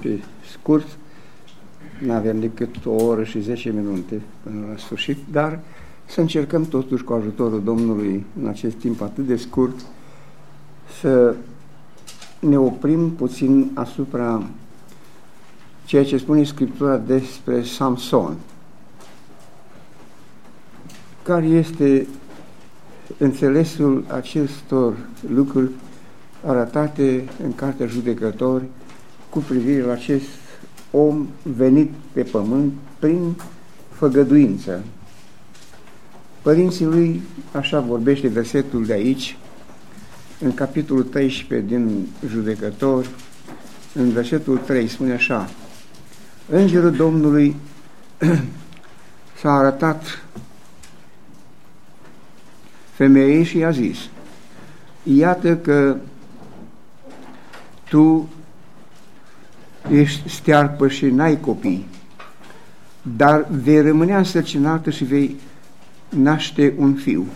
pe scurt, nu avem decât o oră și 10 minute până la sfârșit, dar să încercăm totuși cu ajutorul Domnului în acest timp atât de scurt să ne oprim puțin asupra ceea ce spune Scriptura despre Samson, care este înțelesul acestor lucruri arătate în Cartea Judecători cu privire la acest om venit pe pământ prin făgăduință. Părinții lui, așa vorbește versetul de aici, în capitolul 13 din Judecător, în versetul 3, spune așa, Îngerul Domnului s-a arătat femeii și i-a zis, iată că tu ești stearpă și n-ai copii, dar vei rămâne însărcinată și vei naște un fiu.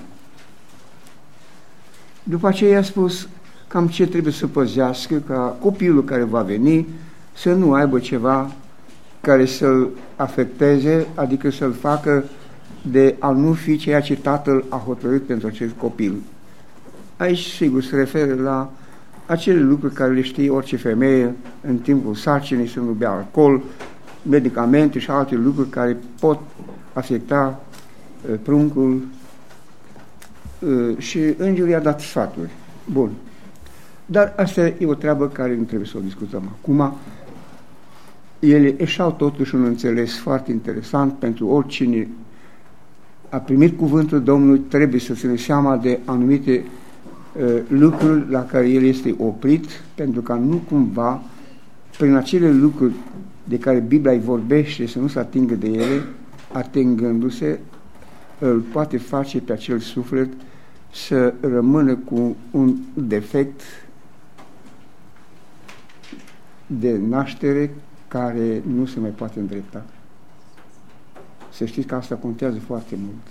După aceea i-a spus cam ce trebuie să păzească ca copilul care va veni să nu aibă ceva care să-l afecteze, adică să-l facă de a nu fi ceea ce tatăl a hotărât pentru acest copil. Aici, sigur, se referă la acele lucruri care le știe orice femeie în timpul sarcinii, să nu bea alcool, medicamente și alte lucruri care pot afecta uh, pruncul uh, și îngerul i-a dat sfaturi. Bun. Dar asta e o treabă care nu trebuie să o discutăm acum. Ele eșau totuși un înțeles foarte interesant pentru oricine a primit cuvântul Domnului, trebuie să ține seama de anumite uh, lucruri la care el este oprit, pentru ca nu cumva, prin acele lucruri de care Biblia îi vorbește, să nu se atingă de ele, atingându-se, îl poate face pe acel suflet să rămână cu un defect de naștere care nu se mai poate îndrepta. Să știți că asta contează foarte mult.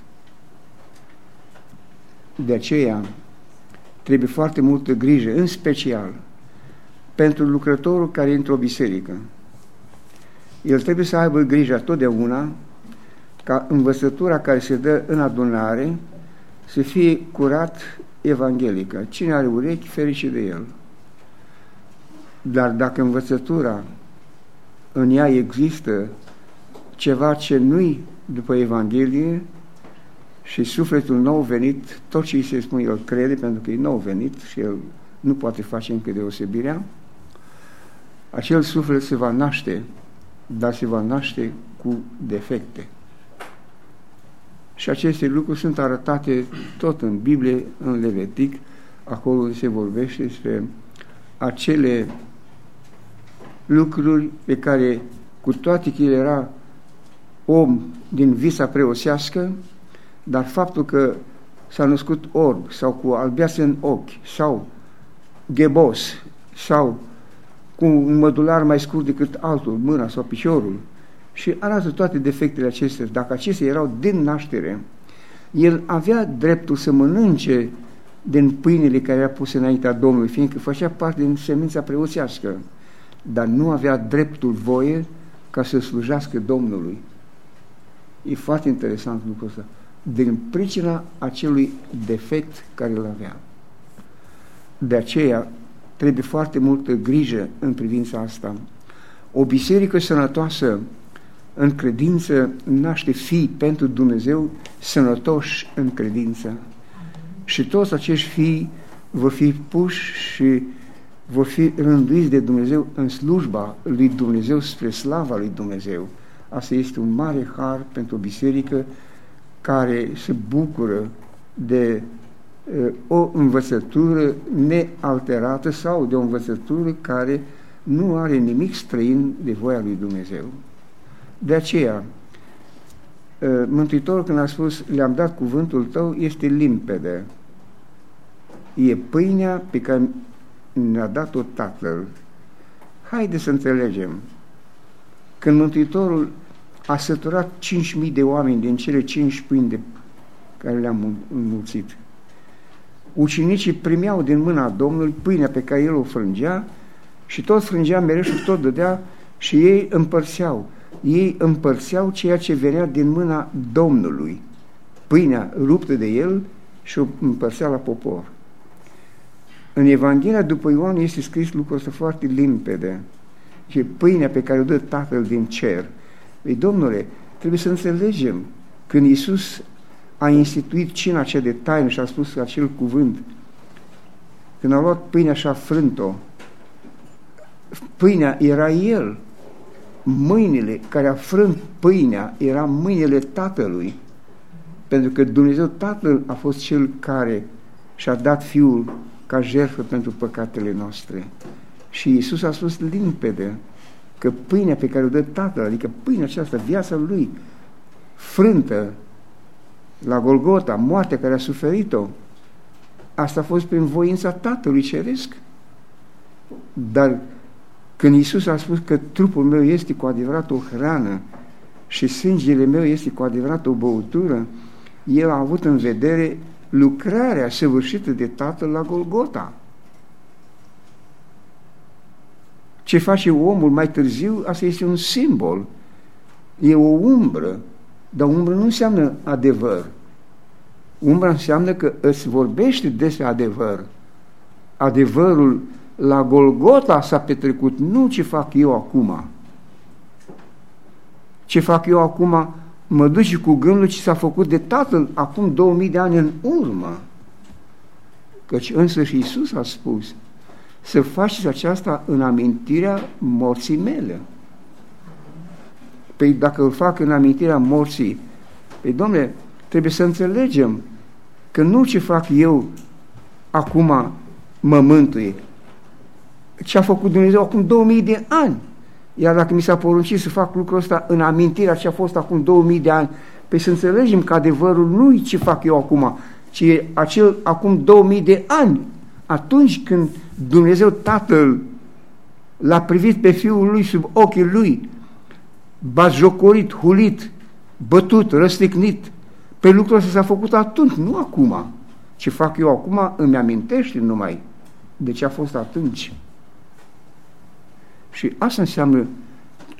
De aceea trebuie foarte multă grijă, în special pentru lucrătorul care e într-o biserică. El trebuie să aibă grijă totdeauna ca învățătura care se dă în adunare să fie curat evanghelică. Cine are urechi, ferice de el. Dar dacă învățătura în ea există ceva ce nu-i după Evanghelie și sufletul nou venit, tot ce îi se spune, el crede pentru că e nou venit și el nu poate face încă deosebirea, acel suflet se va naște, dar se va naște cu defecte. Și aceste lucruri sunt arătate tot în Biblie, în Levitic, acolo se vorbește despre acele lucruri pe care, cu toate că el era om din visa preosească, dar faptul că s-a născut orb sau cu albease în ochi sau ghebos sau cu un mădular mai scurt decât altul, mâna sau piciorul, și arată toate defectele acestea. Dacă acestea erau din naștere, el avea dreptul să mănânce din pâinile care era puse înaintea Domnului, fiindcă făcea parte din semința preoțească, dar nu avea dreptul voie ca să slujească Domnului. E foarte interesant lucrul ăsta. Din pricina acelui defect care îl avea. De aceea trebuie foarte multă grijă în privința asta. O biserică sănătoasă în credință naște fii pentru Dumnezeu sănătoși în credință. Și toți acești fii vor fi puși și vor fi rânduiți de Dumnezeu în slujba lui Dumnezeu spre slava lui Dumnezeu. Asta este un mare har pentru o biserică care se bucură de uh, o învățătură nealterată sau de o învățătură care nu are nimic străin de voia lui Dumnezeu. De aceea, uh, Mântuitorul când a spus, le-am dat cuvântul tău, este limpede. E pâinea pe care ne-a dat-o Tatăl. Haide să înțelegem. Când Mântuitorul a săturat 5.000 de oameni din cele 5 pâini de care le-am înmulțit, ucenicii primeau din mâna Domnului pâinea pe care el o frângea și tot frângea mereu și tot dădea și ei împărțeau. Ei împărțeau ceea ce venea din mâna Domnului. Pâinea ruptă de el și o împărțea la popor. În Evanghelia după Ioan este scris lucrul ăsta foarte limpede. Și pâinea pe care o dă Tatăl din cer. Ei, Domnule, trebuie să înțelegem când Iisus a instituit cina cea de taină și a spus acel cuvânt, când a luat pâinea și a frânt-o, pâinea era El. Mâinile care a frânt pâinea era mâinile Tatălui. Pentru că Dumnezeu Tatăl a fost Cel care și-a dat Fiul ca jertfă pentru păcatele noastre. Și Iisus a spus limpede că pâinea pe care o dă Tatăl, adică pâinea aceasta, viața Lui, frântă la Golgota, moartea care a suferit-o, asta a fost prin voința Tatălui Ceresc. Dar când Iisus a spus că trupul meu este cu adevărat o hrană și sângele meu este cu adevărat o băutură, El a avut în vedere lucrarea săvârșită de Tatăl la Golgota. Ce face omul mai târziu, asta este un simbol. E o umbră, dar umbră nu înseamnă adevăr. Umbra înseamnă că îți vorbește despre adevăr. Adevărul la Golgota s-a petrecut, nu ce fac eu acum. Ce fac eu acum mă duce cu gândul ce s-a făcut de Tatăl acum 2000 de ani în urmă. Căci însă și Iisus a spus să faceți aceasta în amintirea morții mele. Păi dacă îl fac în amintirea morții, păi domnule, trebuie să înțelegem că nu ce fac eu acum mă mântuie. Ce a făcut Dumnezeu acum 2000 de ani. Iar dacă mi s-a poruncit să fac lucrul ăsta în amintirea ce a fost acum 2000 de ani, pe să înțelegem că adevărul nu e ce fac eu acum, ci e acel acum 2000 de ani, atunci când Dumnezeu Tatăl l-a privit pe Fiul Lui sub ochii Lui, bazjocorit, hulit, bătut, răstignit, pe lucrul ăsta s-a făcut atunci, nu acum. Ce fac eu acum îmi amintește numai de ce a fost atunci. Și asta înseamnă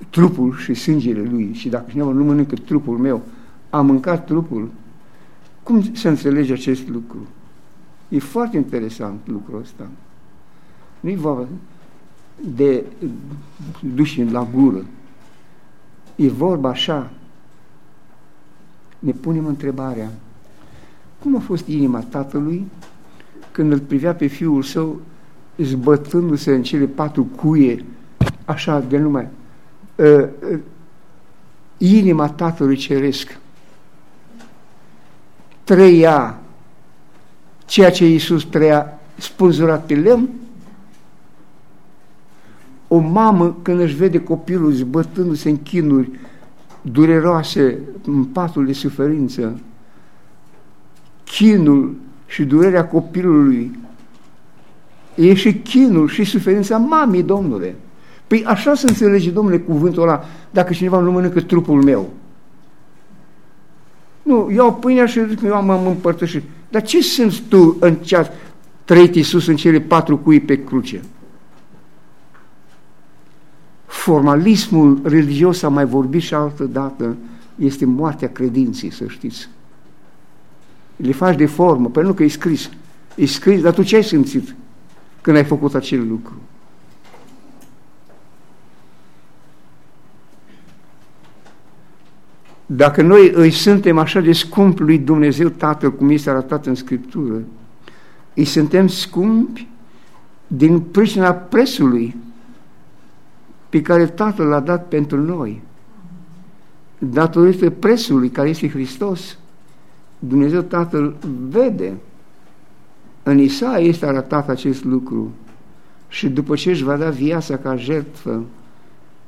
trupul și sângele lui. Și dacă cineva nu mănâncă trupul meu, a mâncat trupul, cum se înțelege acest lucru? E foarte interesant lucrul ăsta. Nu-i vorba de duși la gură. E vorba așa. Ne punem întrebarea. Cum a fost inima tatălui când îl privea pe fiul său zbătându-se în cele patru cuie așa de nume, uh, uh, inima Tatălui Ceresc trăia ceea ce Iisus trăia spânzurat pe lemn, o mamă când își vede copilul zbătându-se în chinuri dureroase în patul de suferință, chinul și durerea copilului e și chinul și suferința mamei, Domnule. Păi așa se înțelege, domnule, cuvântul ăla, dacă cineva nu mănâncă trupul meu. Nu, iau pâinea și zic, eu am împărtășit. Dar ce simți tu în ce a trăit Iisus în cele patru cui pe cruce? Formalismul religios a mai vorbit și altă dată, este moartea credinței, să știți. Le faci de formă, pentru că e scris. E scris, dar tu ce ai simțit când ai făcut acel lucru? Dacă noi îi suntem așa de scump lui Dumnezeu Tatăl, cum este arătat în Scriptură, îi suntem scumpi din pricina presului pe care Tatăl l-a dat pentru noi. Datorită presului care este Hristos, Dumnezeu Tatăl vede. În Isaia este arătat acest lucru și după ce își va da viața ca jertfă,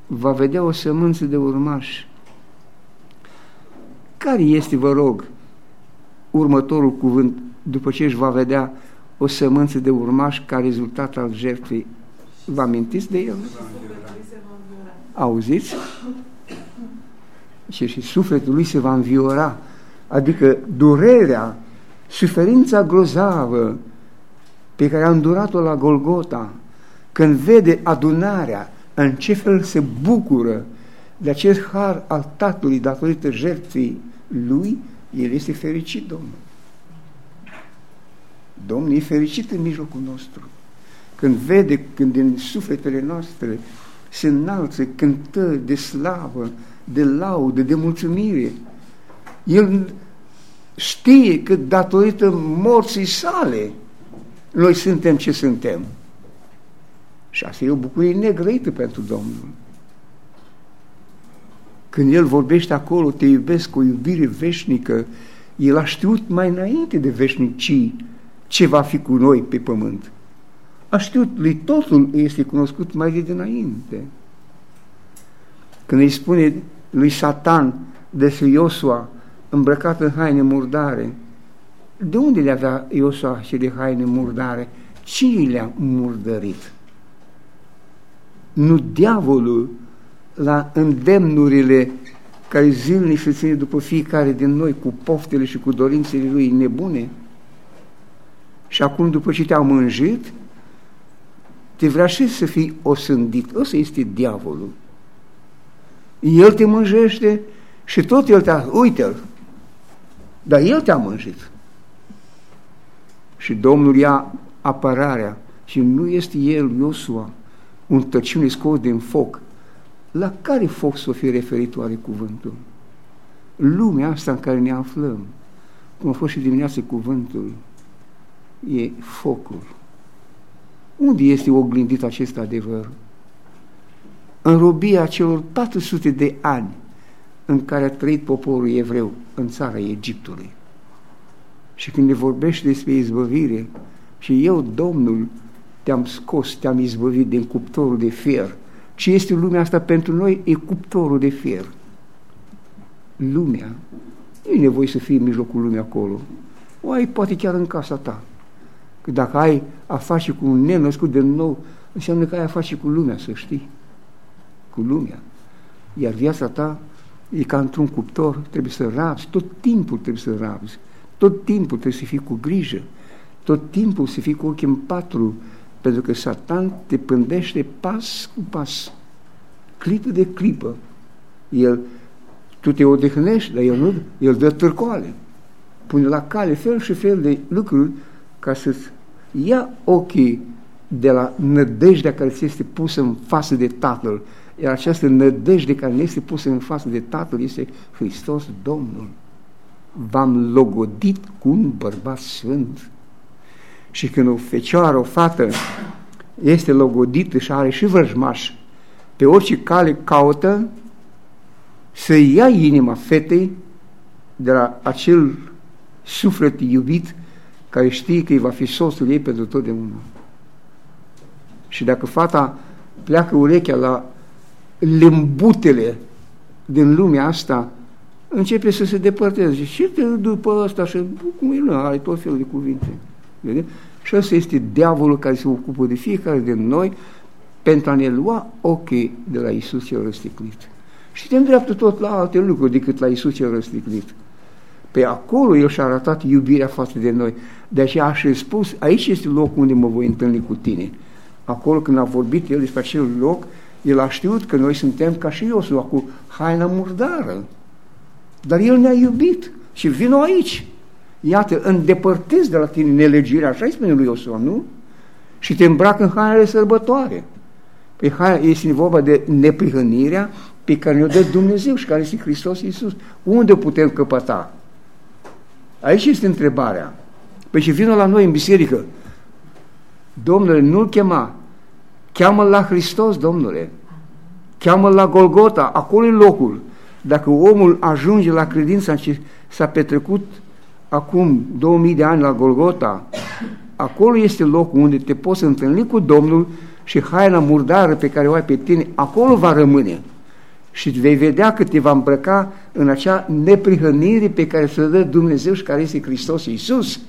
va vedea o sămânță de urmași care este, vă rog, următorul cuvânt după ce își va vedea o sămânță de urmaș ca rezultat al jertfei? Vă amintiți de el? Auziți? Și, și sufletul lui se va înviora, adică durerea, suferința grozavă pe care a îndurat-o la Golgota, când vede adunarea, în ce fel se bucură de acest har al Tatălui datorită jertfei Lui, el este fericit, Domnul. Domnul e fericit în mijlocul nostru. Când vede, când din sufletele noastre se înalță cântări de slavă, de laudă, de mulțumire, El știe că datorită morții sale noi suntem ce suntem. Și asta e o bucurie negrăită pentru Domnul. Când El vorbește acolo, te iubesc cu o iubire veșnică, El a știut mai înainte de veșnicii ce va fi cu noi pe pământ. A știut, lui totul este cunoscut mai de dinainte. Când îi spune lui Satan despre Iosua, îmbrăcat în haine murdare, de unde le avea Iosua și de haine murdare? Cine le-a murdărit? Nu diavolul la îndemnurile care zilnic se ține după fiecare din noi cu poftele și cu dorințele lui nebune? Și acum, după ce te-au mânjit, te vrea și să fii osândit. Ăsta este diavolul. El te mânjește și tot el te-a... Uite-l! Dar el te-a mânjit. Și Domnul ia apărarea și nu este el, Iosua, un tăciune scos din foc. La care foc să o fie referit oare cuvântul? Lumea asta în care ne aflăm, cum a fost și dimineața cuvântul, e focul. Unde este oglindit acest adevăr? În robia celor 400 de ani în care a trăit poporul evreu în țara Egiptului. Și când ne vorbește despre izbăvire, și eu, Domnul, te-am scos, te-am izbăvit din cuptorul de fier. Ce este lumea asta pentru noi? E cuptorul de fier. Lumea. Nu e nevoie să fii în mijlocul lumii acolo. O ai poate chiar în casa ta. Că dacă ai a face cu un nenăscut de nou, înseamnă că ai a face cu lumea, să știi. Cu lumea. Iar viața ta e ca într-un cuptor, trebuie să rabzi, tot timpul trebuie să rabzi, tot timpul trebuie să fii cu grijă, tot timpul să fii cu ochii în patru, pentru că Satan te pândește pas cu pas, clipă de clipă. El, tu te odihnești, dar el nu, el dă târcoale. Pune la cale fel și fel de lucruri ca să-ți ia ochii de la nădejdea care ți este pusă în față de Tatăl. Iar această nădejde care ne este pusă în față de Tatăl este Hristos Domnul. V-am logodit cu un bărbat sfânt. Și când o fecioară, o fată este logodită și are și vrăjmaș, pe orice cale caută să ia inima fetei de la acel suflet iubit care știe că îi va fi soțul ei pentru totdeauna. Și dacă fata pleacă urechea la limbutele din lumea asta, începe să se depărteze. Și după asta, și cum e, nu, are tot felul de cuvinte. Vede? Și ăsta este diavolul care se ocupă de fiecare din noi pentru a ne lua ochii de la Isus cel răsticlit. Și te îndreaptă tot la alte lucruri decât la Isus cel răsticlit. Pe acolo El și-a arătat iubirea față de noi. De aceea a și spus, aici este locul unde mă voi întâlni cu tine. Acolo când a vorbit El despre acel loc, El a știut că noi suntem ca și Iosua, cu haina murdară. Dar El ne-a iubit și vino aici. Iată, îndepărtezi de la tine nelegirea, așa îi spune lui Iosua, nu? Și te îmbracă în hainele sărbătoare. Pe haina este vorba de neprihănirea pe care ne-o dă Dumnezeu și care este Hristos Iisus. Unde putem căpăta? Aici este întrebarea. Păi și vină la noi în biserică. Domnule, nu-L chema. Cheamă-L la Hristos, Domnule. Cheamă-L la Golgota. Acolo e locul. Dacă omul ajunge la credința ce s-a petrecut acum 2000 de ani la Golgota, acolo este locul unde te poți întâlni cu Domnul și haina murdară pe care o ai pe tine, acolo va rămâne și vei vedea că te va îmbrăca în acea neprihănire pe care să dă Dumnezeu și care este Hristos Iisus.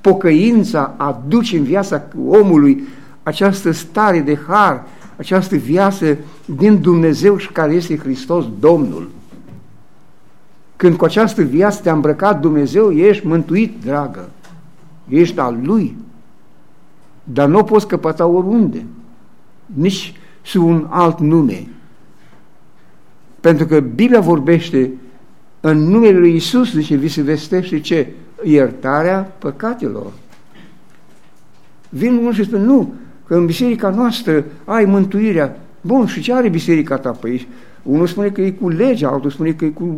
Pocăința aduce în viața omului această stare de har, această viață din Dumnezeu și care este Hristos Domnul. Când cu această viață te-a îmbrăcat Dumnezeu, ești mântuit, dragă. Ești al Lui. Dar nu o poți căpăta oriunde. Nici sub un alt nume. Pentru că Biblia vorbește în numele lui Isus, zice, vi se vestește ce? Iertarea păcatelor. Vin unul și spune, nu, că în biserica noastră ai mântuirea. Bun, și ce are biserica ta? Păi unul spune că e cu legea, altul spune că e cu...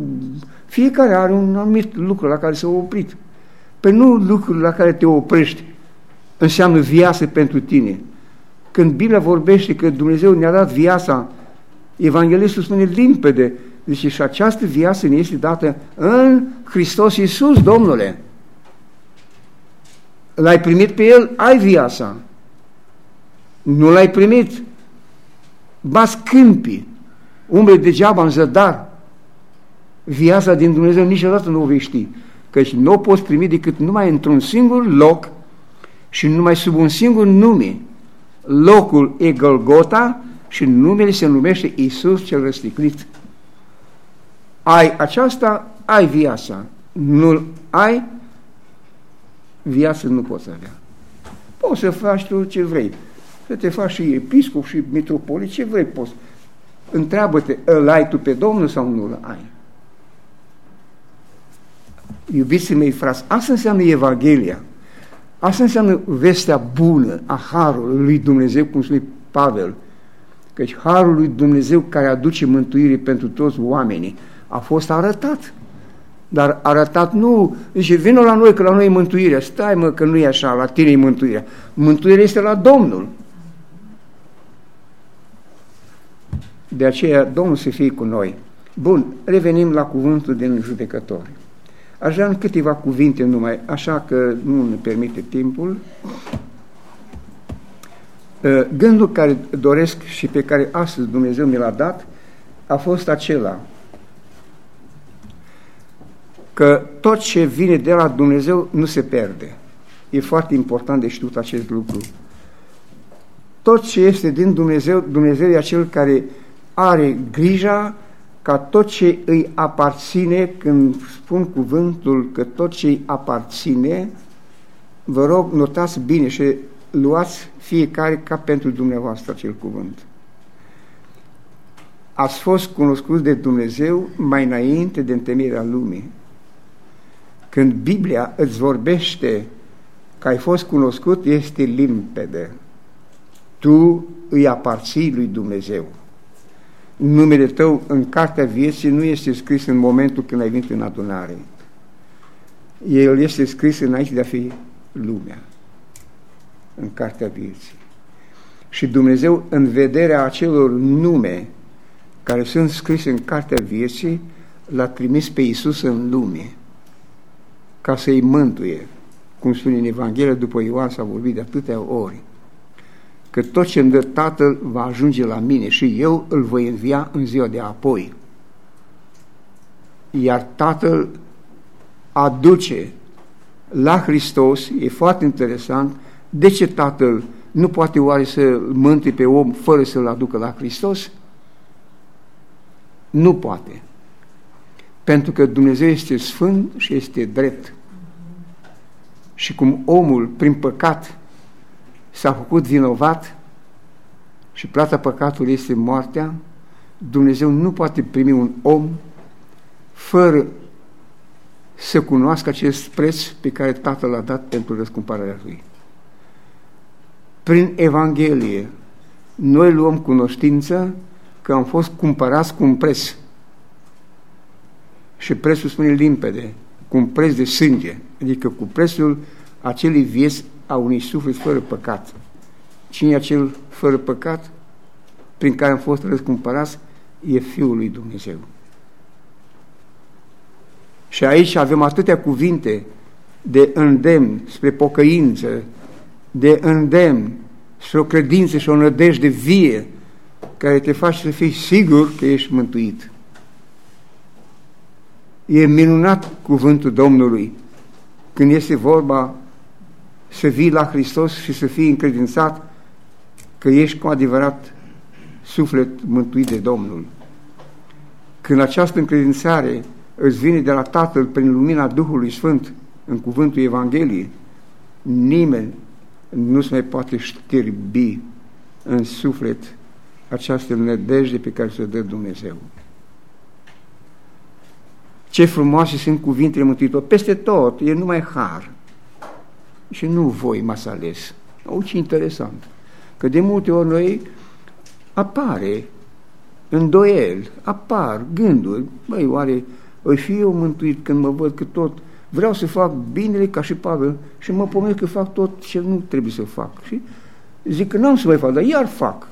Fiecare are un anumit lucru la care s-a oprit. Păi nu lucrul la care te oprești înseamnă viață pentru tine. Când Biblia vorbește că Dumnezeu ne-a dat viața, Evanghelistul spune limpede, zice, și această viață ne este dată în Hristos Iisus, Domnule. L-ai primit pe El, ai viața. Nu l-ai primit, bați câmpii, umble degeaba în zădar. Viața din Dumnezeu niciodată nu o vei ști, căci nu o poți primi decât numai într-un singur loc și numai sub un singur nume. Locul e Golgota și numele se numește Isus cel răsticlit. Ai aceasta, ai viața. Nu ai, viață nu poți avea. Poți să faci tu ce vrei. Să te faci și episcop și mitropolit, ce vrei poți. Întreabă-te, îl ai tu pe Domnul sau nu îl ai? Iubiții mei frați, asta înseamnă Evanghelia. Asta înseamnă vestea bună a Harului lui Dumnezeu, cum spune Pavel. Căci Harul lui Dumnezeu care aduce mântuire pentru toți oamenii a fost arătat. Dar arătat nu, zice, vină la noi că la noi e mântuirea. Stai mă că nu e așa, la tine e mântuirea. Mântuirea este la Domnul. De aceea Domnul să fie cu noi. Bun, revenim la cuvântul din judecători. Aș vrea în câteva cuvinte numai, așa că nu ne permite timpul. Ă, gândul care doresc și pe care astăzi Dumnezeu mi l-a dat a fost acela că tot ce vine de la Dumnezeu nu se pierde. E foarte important de știut acest lucru. Tot ce este din Dumnezeu, Dumnezeu e acel care are grija ca tot ce îi aparține, când spun cuvântul că tot ce îi aparține, vă rog, notați bine și luați fiecare ca pentru dumneavoastră acel cuvânt. Ați fost cunoscut de Dumnezeu mai înainte de întâlnirea lumii. Când Biblia îți vorbește că ai fost cunoscut, este limpede. Tu îi aparții lui Dumnezeu numele tău în cartea vieții nu este scris în momentul când ai venit în adunare. El este scris înainte de a fi lumea, în cartea vieții. Și Dumnezeu, în vederea acelor nume care sunt scrise în cartea vieții, l-a trimis pe Iisus în lume ca să-i mântuie, cum spune în Evanghelie, după Ioan s-a vorbit de atâtea ori că tot ce îmi dă Tatăl va ajunge la mine și eu îl voi învia în ziua de apoi. Iar Tatăl aduce la Hristos, e foarte interesant, de ce Tatăl nu poate oare să mântuie pe om fără să-l aducă la Hristos? Nu poate. Pentru că Dumnezeu este sfânt și este drept. Și cum omul, prin păcat, s-a făcut vinovat și plata păcatului este moartea, Dumnezeu nu poate primi un om fără să cunoască acest preț pe care Tatăl l-a dat pentru răscumpărarea Lui. Prin Evanghelie, noi luăm cunoștință că am fost cumpărați cu un preț. Și prețul spune limpede, cu un preț de sânge, adică cu prețul acelei vieți a unui suflet fără păcat. Cine e acel fără păcat prin care am fost răscumpărați? E Fiul lui Dumnezeu. Și aici avem atâtea cuvinte de îndemn spre pocăință, de îndemn spre o credință și o nădejde vie care te face să fii sigur că ești mântuit. E minunat cuvântul Domnului când este vorba să vii la Hristos și să fii încredințat că ești cu adevărat suflet mântuit de Domnul. Când această încredințare îți vine de la Tatăl prin lumina Duhului Sfânt în cuvântul Evangheliei, nimeni nu se mai poate șterbi în suflet această nădejde pe care ți-o dă Dumnezeu. Ce frumoase sunt cuvintele Mântuitor. Peste tot, e numai har. Și nu voi m-ați ales. O, ce interesant. Că de multe ori noi apare îndoiel, apar gânduri. Băi, oare îi fi eu mântuit când mă văd că tot vreau să fac binele ca și Pavel și mă pomenesc că fac tot ce nu trebuie să fac. Și zic că n-am să mai fac, dar iar fac.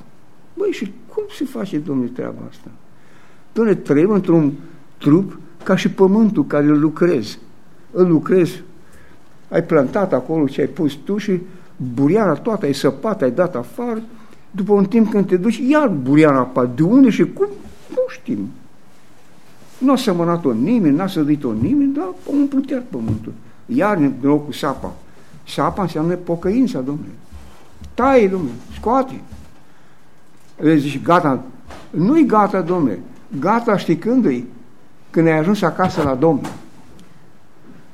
Băi, și cum se face, domnule, treaba asta? Domnule, trăim într-un trup ca și pământul care îl lucrezi. Îl lucrezi, ai plantat acolo ce ai pus tu și buriana toată ai săpat, ai dat afară, după un timp când te duci, iar buriana apa. De unde și cum? Nu știm. Nu a semănat-o nimeni, n-a sădit-o nimeni, dar a umplut iar pământul. Iar în loc cu sapa. Sapa înseamnă pocăința, domnule. Taie, domnule, scoate. Vezi, și gata. Nu-i gata, domnule. Gata știi când -i? Când ai ajuns acasă la Domnul.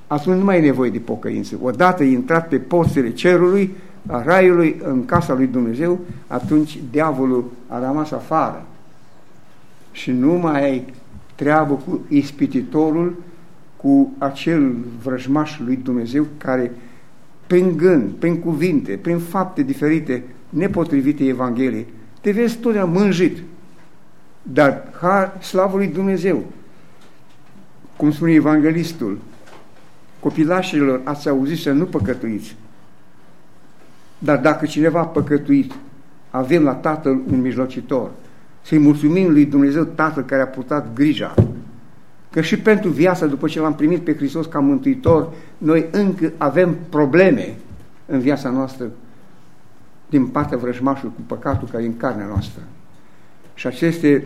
Atunci nu mai e nevoie de pocăință. Odată intrat pe porțile cerului, a raiului, în casa lui Dumnezeu, atunci diavolul a rămas afară. Și nu mai ai treabă cu ispititorul, cu acel vrăjmaș lui Dumnezeu care prin gând, prin cuvinte, prin fapte diferite, nepotrivite Evangheliei, te vezi totdeauna mânjit. Dar, har, slavă lui Dumnezeu, cum spune evanghelistul, copilașilor ați auzit să nu păcătuiți. Dar dacă cineva a păcătuit, avem la Tatăl un mijlocitor. Să-i mulțumim lui Dumnezeu Tatăl care a purtat grija. Că și pentru viața, după ce l-am primit pe Hristos ca Mântuitor, noi încă avem probleme în viața noastră din partea vrăjmașului cu păcatul care e în carnea noastră. Și aceste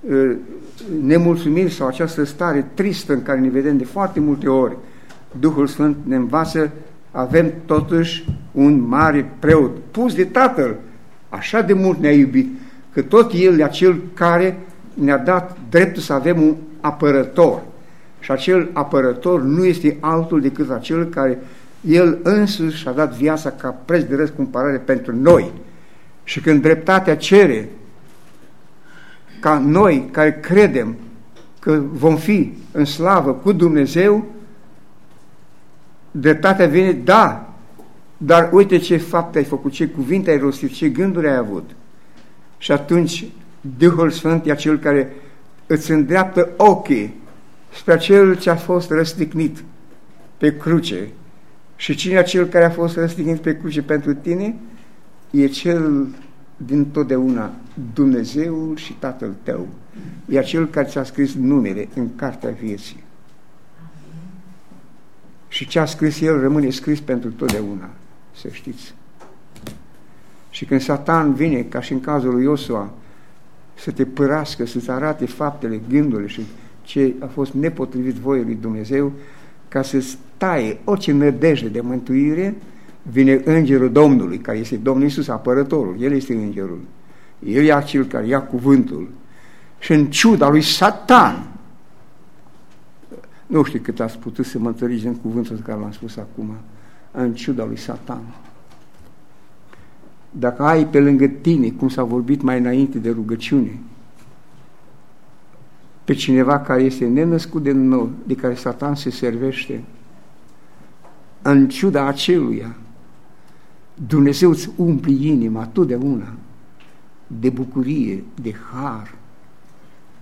uh, nemulțumiri sau această stare tristă în care ne vedem de foarte multe ori, Duhul Sfânt ne învață, avem totuși un mare preot, pus de Tatăl, așa de mult ne-a iubit, că tot El e acel care ne-a dat dreptul să avem un apărător. Și acel apărător nu este altul decât acel care El însuși și-a dat viața ca preț de răscumpărare pentru noi. Și când dreptatea cere ca noi care credem că vom fi în slavă cu Dumnezeu, dreptatea vine, da, dar uite ce fapte ai făcut, ce cuvinte ai rostit, ce gânduri ai avut. Și atunci Duhul Sfânt e acel care îți îndreaptă ochii spre acel ce a fost răstignit pe cruce. Și cine acel care a fost răstignit pe cruce pentru tine? E cel din totdeauna Dumnezeul și Tatăl tău. E acel care ți-a scris numele în cartea vieții. Și ce a scris el rămâne scris pentru totdeauna, să știți. Și când Satan vine, ca și în cazul lui Iosua, să te părască, să-ți arate faptele, gândurile și ce a fost nepotrivit voie lui Dumnezeu, ca să taie orice nădejde de mântuire, vine îngerul Domnului, care este Domnul Iisus, apărătorul, El este îngerul. El e acel care ia cuvântul. Și în ciuda lui Satan, nu știu cât ați putut să mă înțelegeți în cuvântul care l-am spus acum, în ciuda lui Satan. Dacă ai pe lângă tine, cum s-a vorbit mai înainte de rugăciune, pe cineva care este nenăscut de nou, de care Satan se servește, în ciuda aceluia, Dumnezeu îți umpli inima totdeauna de bucurie, de har,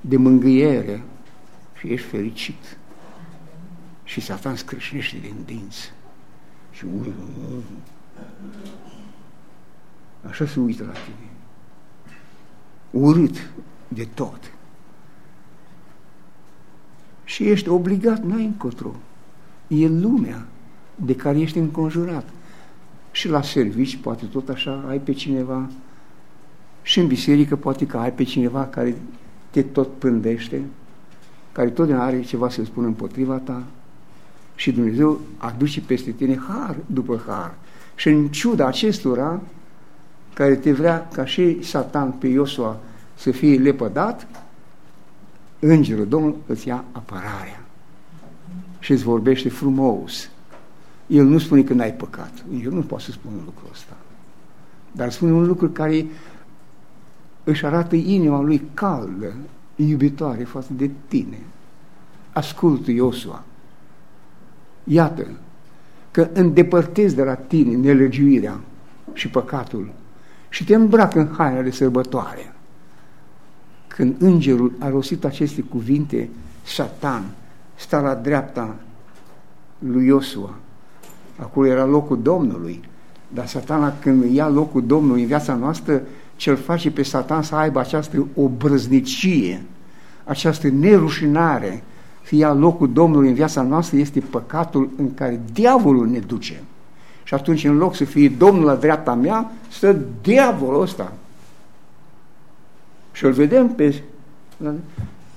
de mângâiere și ești fericit. Și Satan scrâșnește din dinți. Și așa se uită la tine. Urât de tot. Și ești obligat, n-ai încotro. E lumea de care ești înconjurat. Și la servici poate tot așa ai pe cineva și în biserică poate că ai pe cineva care te tot pândește, care totdeauna are ceva să spună împotriva ta și Dumnezeu aduce peste tine har după har. Și în ciuda acestora, care te vrea ca și Satan pe Iosua să fie lepădat, Îngerul Domnul îți ia apărarea și îți vorbește frumos. El nu spune că n-ai păcat. El nu poate să spună lucrul ăsta. Dar spune un lucru care își arată inima lui caldă, iubitoare față de tine. Ascultă, Iosua. Iată că îndepărtezi de la tine nelegiuirea și păcatul și te îmbracă în haina de sărbătoare. Când îngerul a rostit aceste cuvinte, Satan sta la dreapta lui Iosua. Acolo era locul Domnului. Dar satana când ia locul Domnului în viața noastră, ce-l face pe satan să aibă această obrăznicie, această nerușinare, să ia locul Domnului în viața noastră, este păcatul în care diavolul ne duce. Și atunci, în loc să fie Domnul la dreapta mea, stă diavolul ăsta. Și îl vedem pe...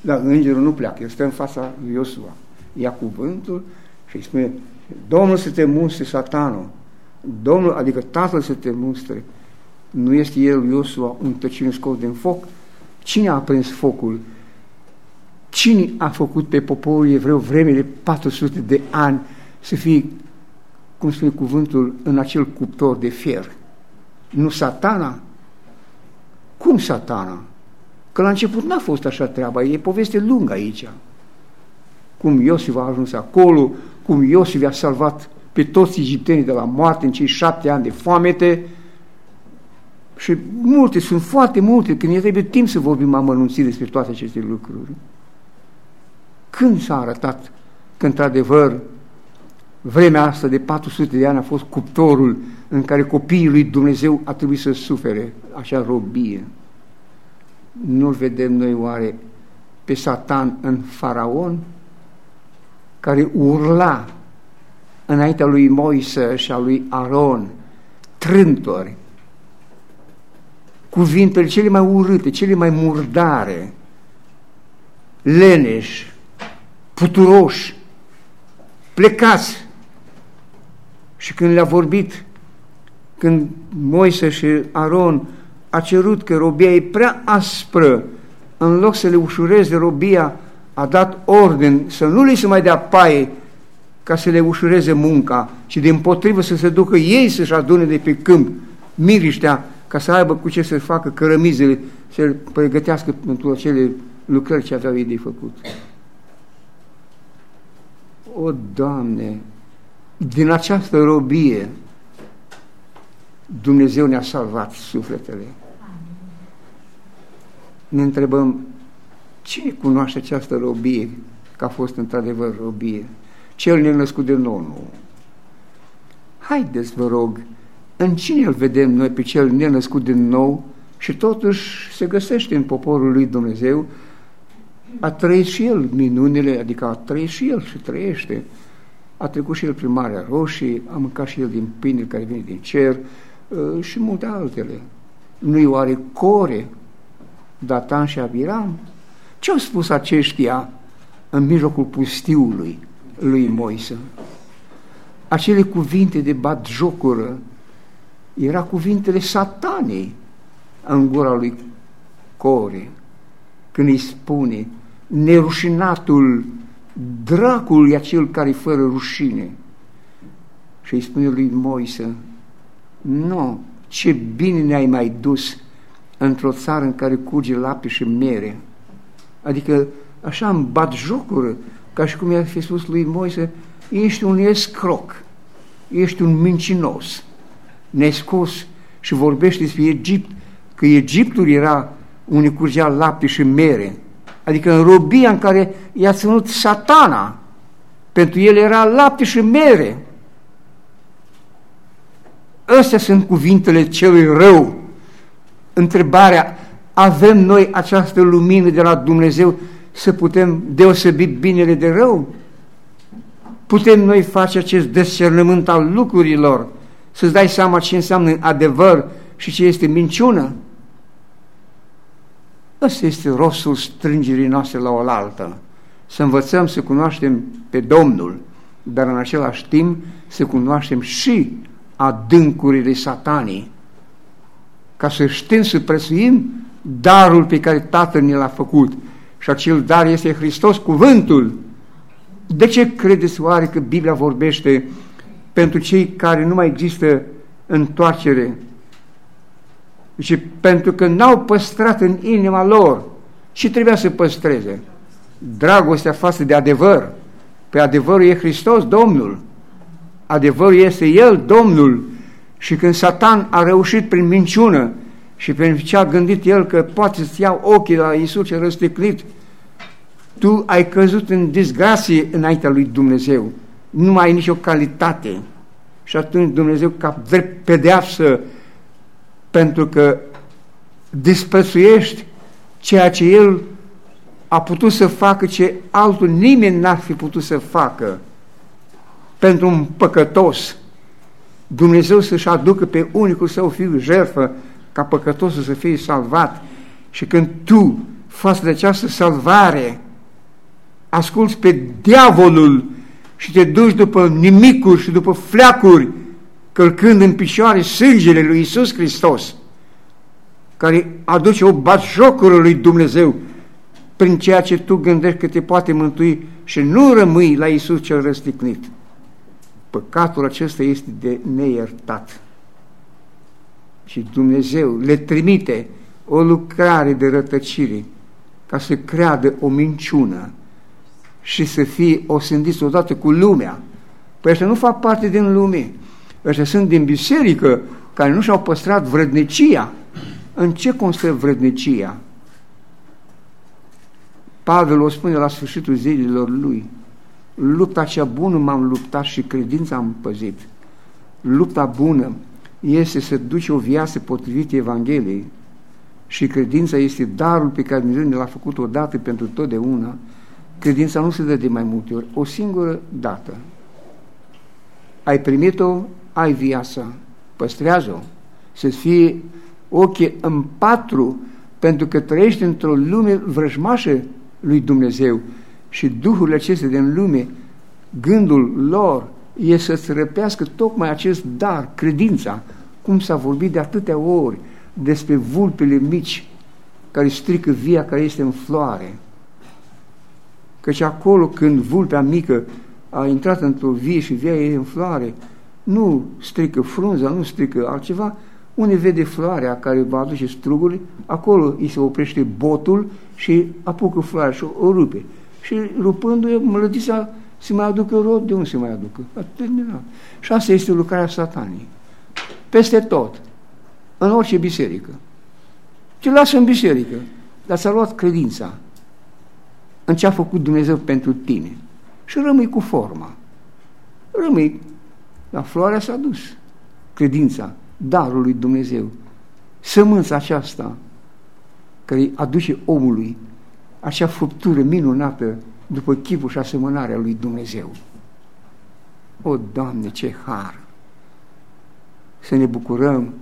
Dar îngerul nu pleacă, el stă în fața lui Iosua. Ia cuvântul și îi spune, Domnul să te mustre satanul, Domnul, adică Tatăl să te mustre. Nu este el, Iosua, un tăcine scos din foc? Cine a aprins focul? Cine a făcut pe poporul evreu vreme de 400 de ani să fie, cum spune cuvântul, în acel cuptor de fier? Nu satana? Cum satana? Că la început n-a fost așa treaba, e poveste lungă aici. Cum Iosif a ajuns acolo, cum Iosif a salvat pe toți egiptenii de la moarte în cei șapte ani de foamete și multe, sunt foarte multe, când e trebuie timp să vorbim amănunțit despre toate aceste lucruri. Când s-a arătat că într-adevăr vremea asta de 400 de ani a fost cuptorul în care copiii lui Dumnezeu a trebuit să sufere așa robie? Nu-l vedem noi oare pe Satan în faraon care urla înaintea lui Moise și a lui Aron trântori, cuvintele cele mai urâte, cele mai murdare, leneși, puturoși, plecați. Și când le-a vorbit, când Moise și Aron a cerut că robia e prea aspră, în loc să le ușureze robia, a dat orden să nu li se mai dea paie ca să le ușureze munca, ci din potrivă să se ducă ei să-și adune de pe câmp miriștea ca să aibă cu ce să facă cărămizele, să pregătească pentru acele lucrări ce aveau ei de făcut. O, Doamne, din această robie Dumnezeu ne-a salvat sufletele. Ne întrebăm, cine cunoaște această robie, că a fost într-adevăr robie? Cel nenăscut de nou, nu. Haideți, vă rog, în cine îl vedem noi pe cel nenăscut din nou și totuși se găsește în poporul lui Dumnezeu, a trăit și el minunile, adică a trăit și el și trăiește. A trecut și el prin Marea Roșie, a mâncat și el din pâine care vine din cer uh, și multe altele. Nu-i oare Core, Datan și Abiram? Ce au spus aceștia în mijlocul pustiului lui Moise? Acele cuvinte de batjocură era cuvintele satanei în gura lui Core, când îi spune nerușinatul dracul e acel care fără rușine. Și îi spune lui Moise, nu, ce bine ne-ai mai dus într-o țară în care curge lapte și mere. Adică așa îmi bat jocură, ca și cum i-a fi spus lui Moise, ești un escroc, ești un mincinos ne scos și vorbește despre Egipt, că Egiptul era unde curgea lapte și mere, adică în robia în care i-a ținut satana, pentru el era lapte și mere. Astea sunt cuvintele celui rău. Întrebarea, avem noi această lumină de la Dumnezeu să putem deosebi binele de rău? Putem noi face acest descernământ al lucrurilor să-ți dai seama ce înseamnă adevăr și ce este minciună. Ăsta este rostul strângerii noastre la oaltă. Să învățăm să cunoaștem pe Domnul, dar în același timp să cunoaștem și adâncurile satanii, ca să știm să prețuim darul pe care Tatăl ne l-a făcut. Și acel dar este Hristos, cuvântul. De ce credeți oare că Biblia vorbește pentru cei care nu mai există întoarcere Deci pentru că n-au păstrat în inima lor și trebuia să păstreze dragostea față de adevăr. Pe adevărul e Hristos, Domnul. Adevărul este El, Domnul. Și când Satan a reușit prin minciună și prin ce a gândit el că poate să iau ochii la Iisus ce răsticlit, tu ai căzut în disgrație înaintea lui Dumnezeu. Nu mai ai nicio calitate. Și atunci Dumnezeu ca drept pedeapsă pentru că disprețuiești ceea ce El a putut să facă ce altul nimeni n-ar fi putut să facă pentru un păcătos. Dumnezeu să-și aducă pe unicul său fiu jertfă ca păcătosul să fie salvat și când tu faci de această salvare asculți pe diavolul și te duci după nimicuri și după fleacuri călcând în picioare sângele lui Isus Hristos care aduce o batjocură lui Dumnezeu prin ceea ce tu gândești că te poate mântui și nu rămâi la Isus cel răstignit. Păcatul acesta este de neiertat. Și Dumnezeu le trimite o lucrare de rătăcire ca să creadă o minciună și să fie osândiți odată cu lumea. Păi ăștia nu fac parte din lume. Ăștia sunt din biserică care nu și-au păstrat vrădnicia. În ce constă vrădnicia? Pavel o spune la sfârșitul zilelor lui. Lupta cea bună m-am luptat și credința am păzit. Lupta bună este să duci o viață potrivită Evangheliei și credința este darul pe care Dumnezeu ne l-a făcut odată pentru totdeauna. Credința nu se dă de mai multe ori, o singură dată. Ai primit-o, ai viața, păstrează-o, să fie ochii în patru, pentru că trăiești într-o lume vrăjmașă lui Dumnezeu și duhurile acestea din lume, gândul lor e să-ți răpească tocmai acest dar, credința, cum s-a vorbit de atâtea ori despre vulpele mici care strică via care este în floare. Căci acolo când vulpea mică a intrat într-o vie și via e în floare, nu strică frunza, nu strică altceva, unde vede floarea care va aduce struguri, acolo îi se oprește botul și apucă floarea și o, o rupe. Și rupându-i, mlădița se mai aducă rod, de unde se mai aducă? A terminat. Și asta este lucrarea satanii. Peste tot. În orice biserică. Ce lasă în biserică, dar ți-a luat credința în ce a făcut Dumnezeu pentru tine. Și rămâi cu forma. Rămâi. La floarea s-a dus. Credința, darul lui Dumnezeu. Sămânța aceasta care aduce omului acea făptură minunată după chipul și asemănarea lui Dumnezeu. O, Doamne, ce har! Să ne bucurăm,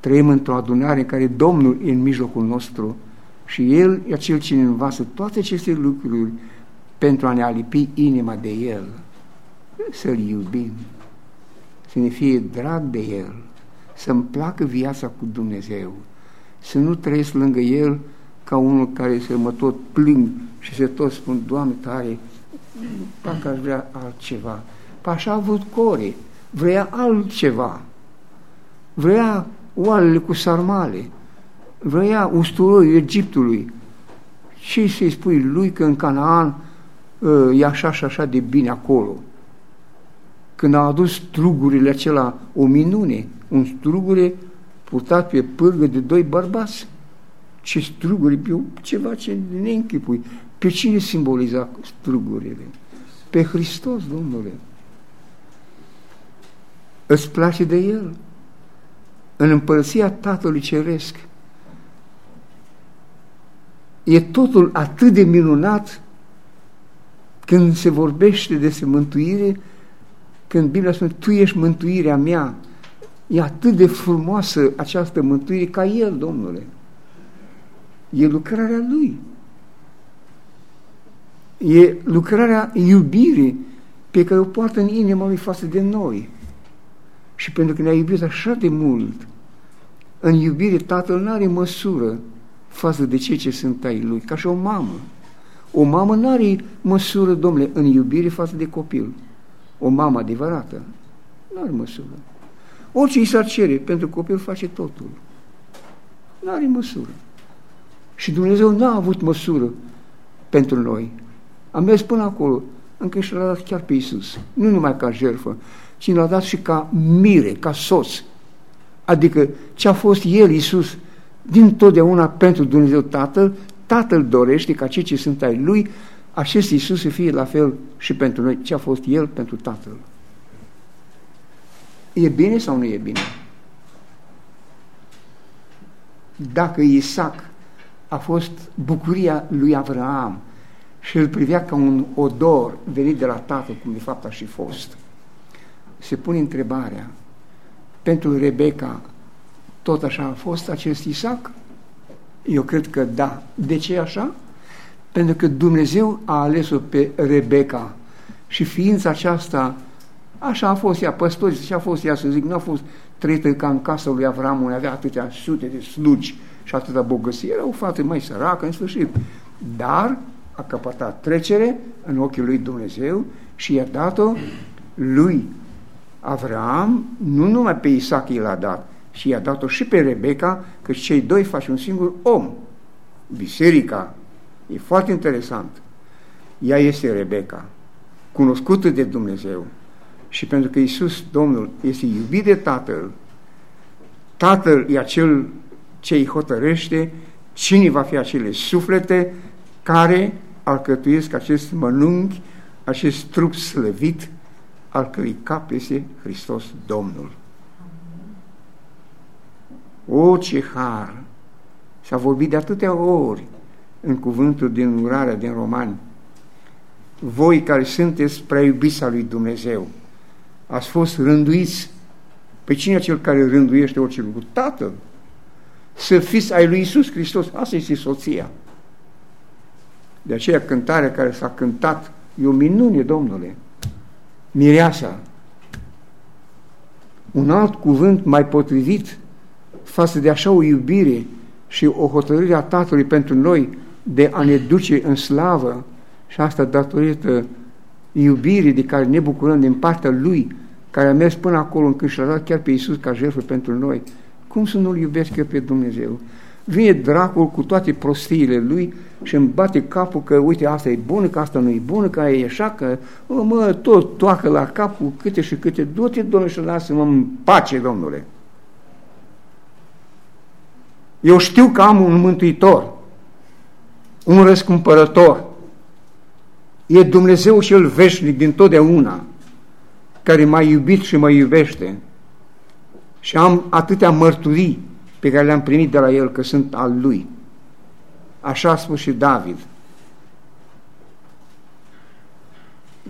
trăim într-o adunare în care Domnul e în mijlocul nostru și El e acel ce ne învață toate aceste lucruri pentru a ne alipi inima de El, să-L iubim, să ne fie drag de El, să-mi placă viața cu Dumnezeu, să nu trăiesc lângă El ca unul care să mă tot plâng și să tot spun, Doamne, tare, parcă aș vrea altceva. Păi așa a avut Core, vrea altceva. Vrea oalele cu sarmale, vrea usturoi Egiptului. Și să-i spui lui că în Canaan ă, e așa și așa de bine acolo. Când a adus strugurile acela o minune, un strugure purtat pe pârgă de doi bărbați. Ce struguri, pe ceva ce ne închipui. Pe cine simboliza strugurile? Pe Hristos, Domnule. Îți place de El? În împărăția Tatălui Ceresc e totul atât de minunat când se vorbește despre mântuire, când Biblia spune, Tu ești mântuirea mea, E atât de frumoasă această mântuire ca El, Domnule. E lucrarea Lui. E lucrarea iubirii pe care o poartă în inima Lui față de noi. Și pentru că ne-a iubit așa de mult, în iubire Tatăl nu are măsură față de cei ce sunt ai Lui, ca și o mamă. O mamă nu are măsură, domnule, în iubire față de copil. O mamă adevărată nu are măsură. Orice îi s-ar cere, pentru copil face totul. Nu are măsură. Și Dumnezeu n-a avut măsură pentru noi. Am mers până acolo, încă și l-a dat chiar pe Iisus. Nu numai ca jertfă, ci l-a dat și ca mire, ca soț. Adică ce a fost El, Iisus, din totdeauna pentru Dumnezeu Tatăl, Tatăl dorește ca cei ce sunt ai Lui, acest Iisus să fie la fel și pentru noi, ce a fost El pentru Tatăl. E bine sau nu e bine? Dacă Isaac a fost bucuria lui Avraam și îl privea ca un odor venit de la tatăl, cum de fapt a și fost, se pune întrebarea, pentru Rebecca tot așa a fost acest Isaac? Eu cred că da. De ce așa? Pentru că Dumnezeu a ales-o pe Rebecca și ființa aceasta, așa a fost ea, păstori, și a fost ea, să zic, nu a fost trăită ca în casa lui Avram, unde avea atâtea sute de slugi și atâta bogăție. Era o fată mai săracă, în sfârșit. Dar a căpătat trecere în ochii lui Dumnezeu și i-a dat-o lui Avram, nu numai pe Isaac i l-a dat, și i-a dat-o și pe Rebecca, că cei doi fac un singur om. Biserica e foarte interesant. Ea este Rebecca, cunoscută de Dumnezeu. Și pentru că Iisus, Domnul, este iubit de Tatăl, Tatăl e acel ce îi hotărăște cine va fi acele suflete care alcătuiesc acest mănunchi, acest trup slăvit, al cărui cap este Hristos Domnul. O, ce har! S-a vorbit de atâtea ori în cuvântul din urarea din Romani. Voi care sunteți prea iubiți al lui Dumnezeu, ați fost rânduiți pe cine cel care rânduiește orice lucru? Tatăl. Să fiți ai lui Isus Hristos. Asta este soția. De aceea cântarea care s-a cântat e o minune, Domnule. Mireasa. Un alt cuvânt mai potrivit față de așa o iubire și o hotărâre a Tatălui pentru noi de a ne duce în slavă și asta datorită iubirii de care ne bucurăm din partea Lui, care a mers până acolo încât și-a dat chiar pe Iisus ca jertfă pentru noi. Cum să nu-L iubesc eu pe Dumnezeu? Vine dracul cu toate prostiile lui și îmi bate capul că uite asta e bună, că asta nu e bună, că e așa, că mă, mă tot toacă la cap cu câte și câte, du-te, Domnule, și lasă-mă în pace, Domnule. Eu știu că am un mântuitor, un răscumpărător. E Dumnezeu cel veșnic din totdeauna, care m-a iubit și mă iubește. Și am atâtea mărturii pe care le-am primit de la El că sunt al Lui. Așa a spus și David.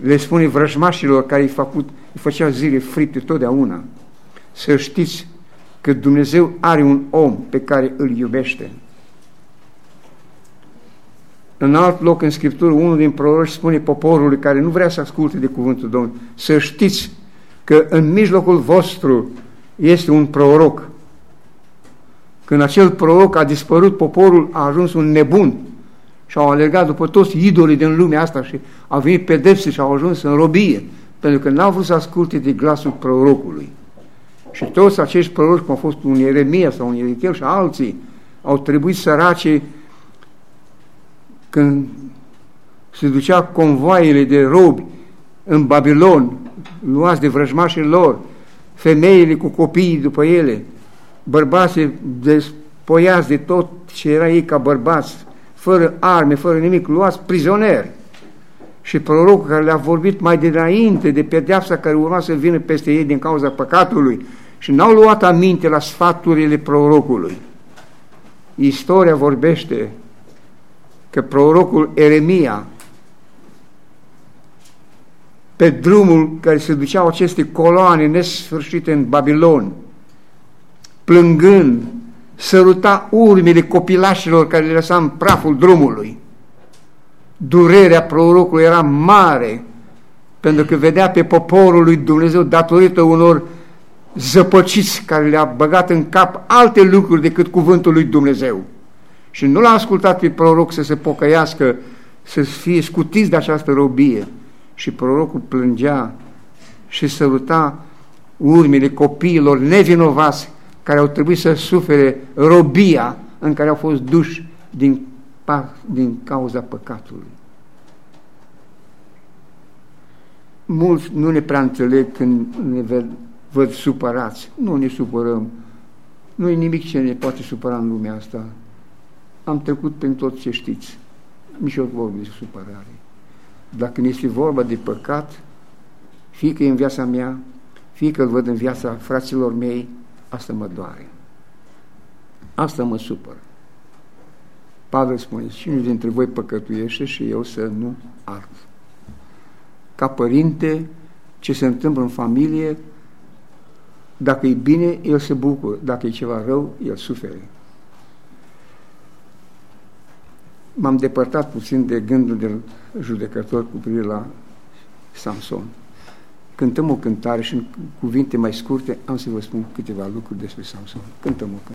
Le spune vrăjmașilor care îi, făcut, îi făcea zile fripte totdeauna. Să știți că Dumnezeu are un om pe care îl iubește. În alt loc în Scriptură, unul din proroci spune poporului care nu vrea să asculte de cuvântul Domnului, să știți că în mijlocul vostru este un proroc. Când acel proroc a dispărut, poporul a ajuns un nebun și au alergat după toți idolii din lumea asta și au venit pedepse și au ajuns în robie, pentru că n-au vrut să asculte de glasul prorocului. Și toți acești proroci, cum a fost un Ieremia sau un Ierechel și alții, au trebuit sărace când se ducea convoaiele de robi în Babilon, luați de vrăjmașii lor, femeile cu copiii după ele, bărbații despoiați de tot ce era ei ca bărbați, fără arme, fără nimic, luați prizonieri. Și prorocul care le-a vorbit mai dinainte de pedeapsa care urma să vină peste ei din cauza păcatului și n-au luat aminte la sfaturile prorocului. Istoria vorbește că prorocul Eremia pe drumul care se duceau aceste coloane nesfârșite în Babilon, plângând, săruta urmele copilașilor care le lăsa în praful drumului. Durerea prorocului era mare, pentru că vedea pe poporul lui Dumnezeu datorită unor zăpăciți care le-a băgat în cap alte lucruri decât cuvântul lui Dumnezeu. Și nu l-a ascultat pe proroc să se pocăiască, să fie scutiți de această robie. Și prorocul plângea și săruta urmele copiilor nevinovați care au trebuit să sufere robia în care au fost duși din, din cauza păcatului. Mulți nu ne prea înțeleg când ne văd, văd supărați. Nu ne supărăm. Nu e nimic ce ne poate supăra în lumea asta. Am trecut prin tot ce știți. Nici o vorbă de supărare. Dacă ne este vorba de păcat, fie că e în viața mea, fie că îl văd în viața fraților mei, asta mă doare. Asta mă supără. Pavel spune, cine dintre voi păcătuiește și eu să nu ard. Ca părinte, ce se întâmplă în familie, dacă e bine, el se bucură. Dacă e ceva rău, el sufere. M-am depărtat puțin de gândul de judecător cu privire la Samson. Cântăm o cântare și în cuvinte mai scurte am să vă spun câteva lucruri despre Samson. Cântăm o cântare.